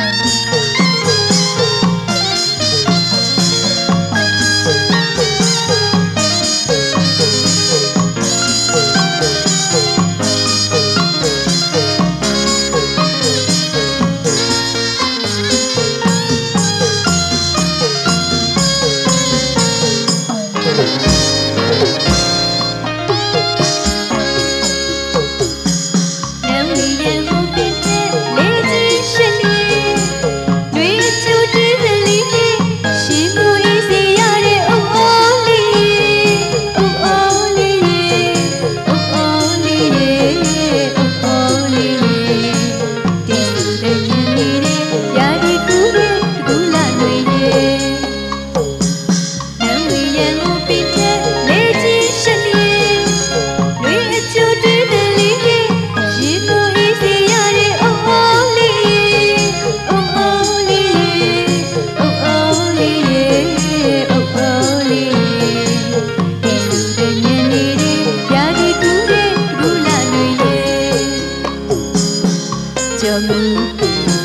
Música 小秘